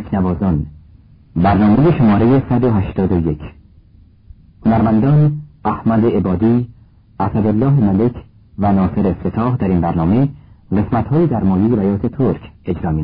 تکنوازان. برنامه شماره 181 هنرمندان احمد عبادی اسدالله ملک و ناصر افتتاح در این برنامه قسمتهایی در مایه بیات ترک اجرا می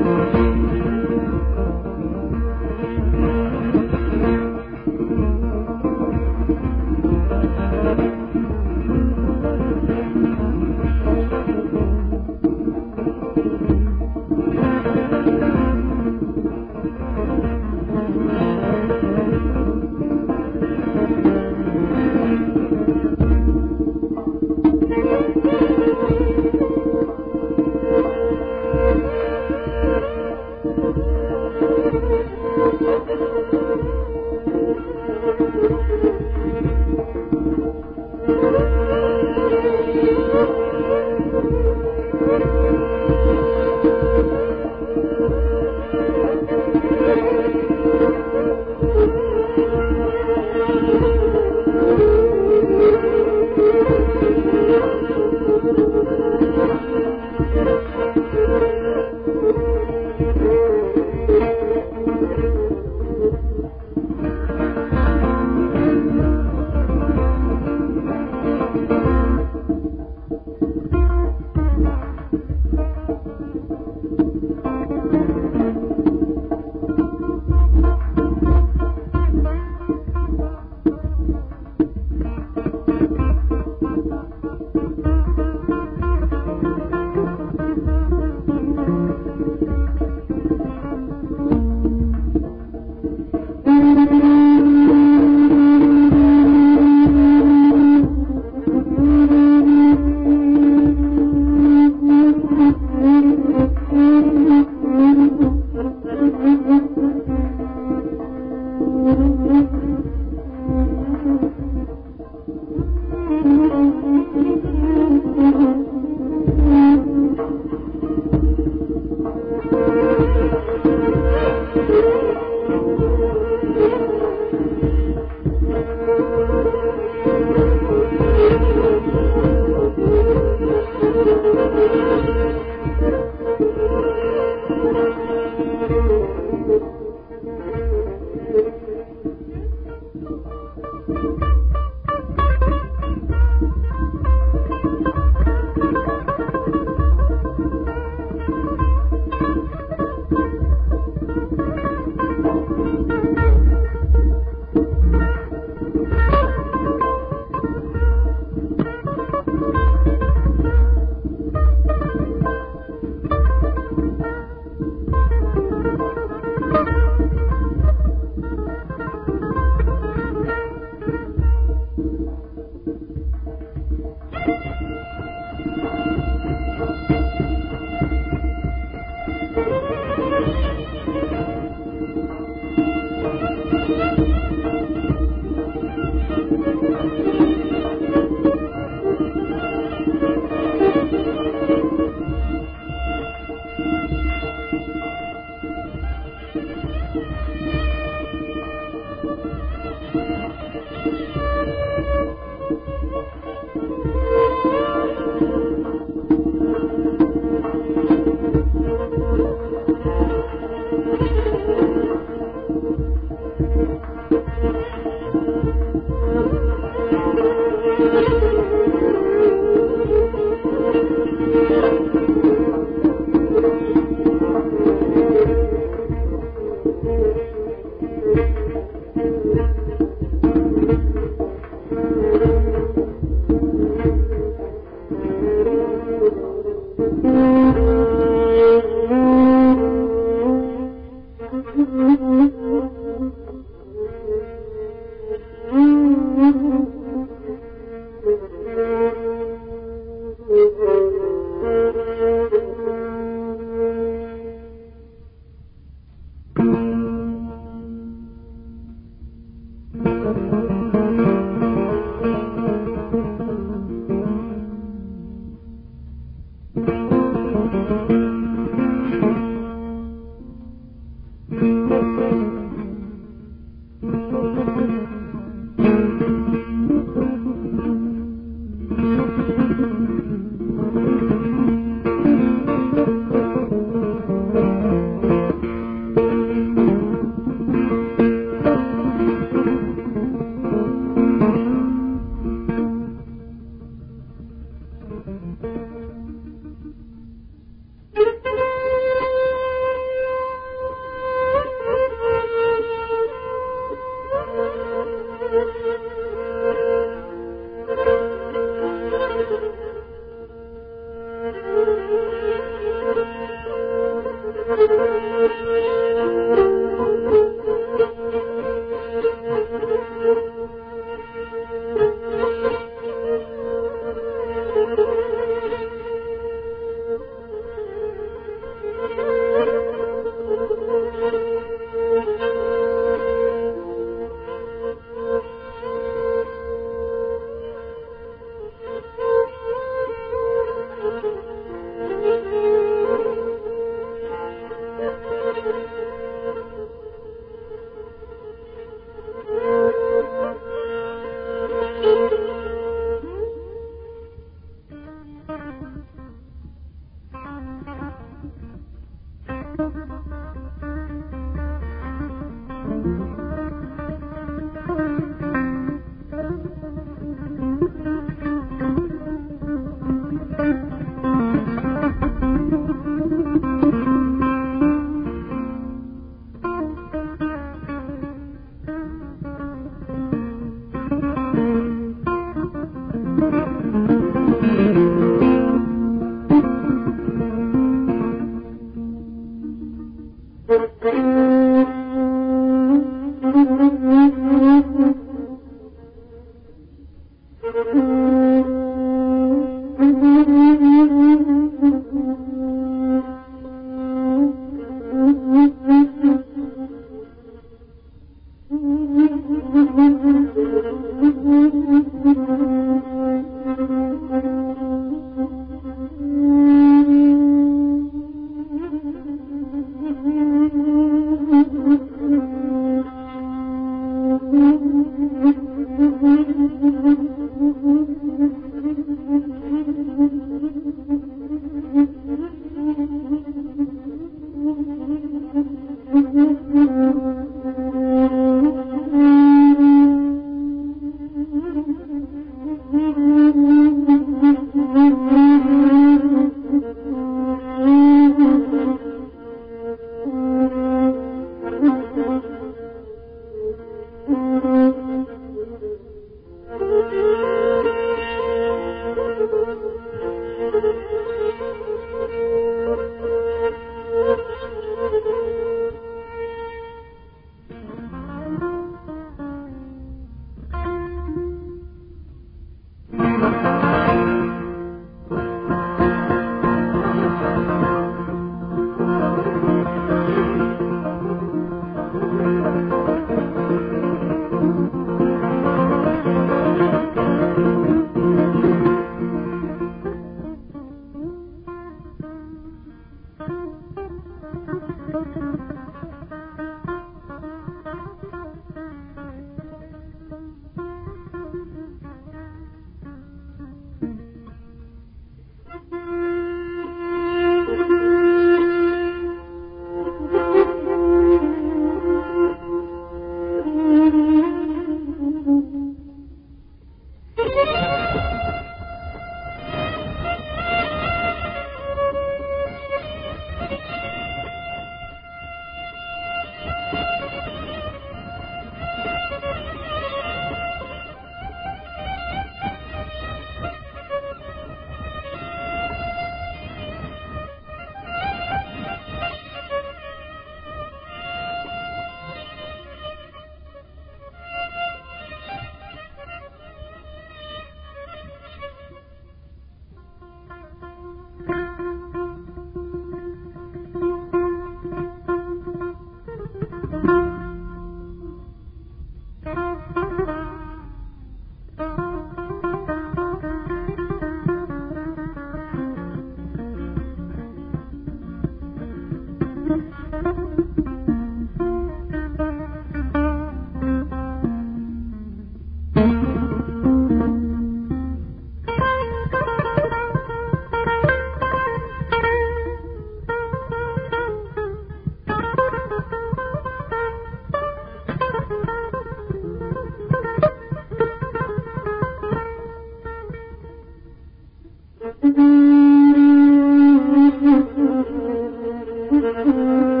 Mm-hmm.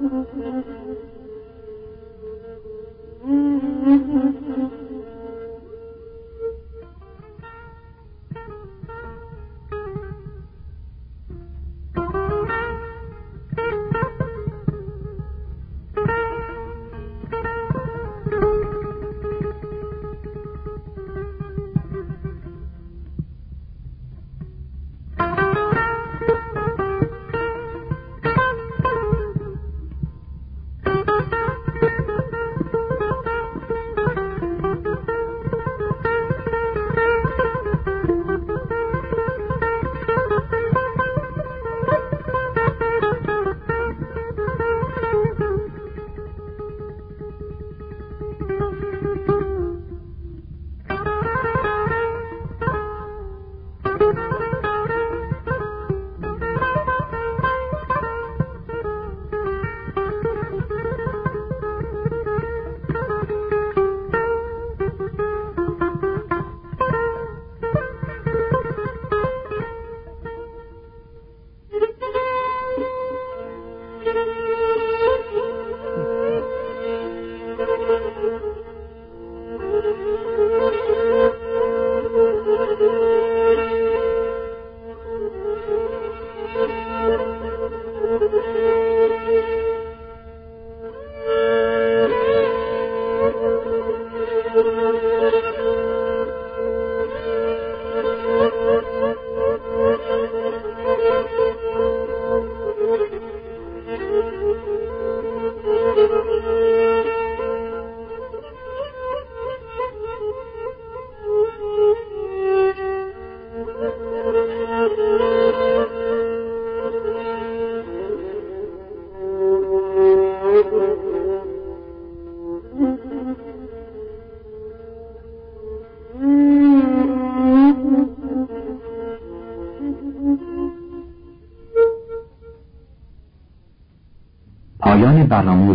Mm-hmm.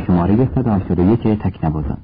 شماره 181 تکنوازان.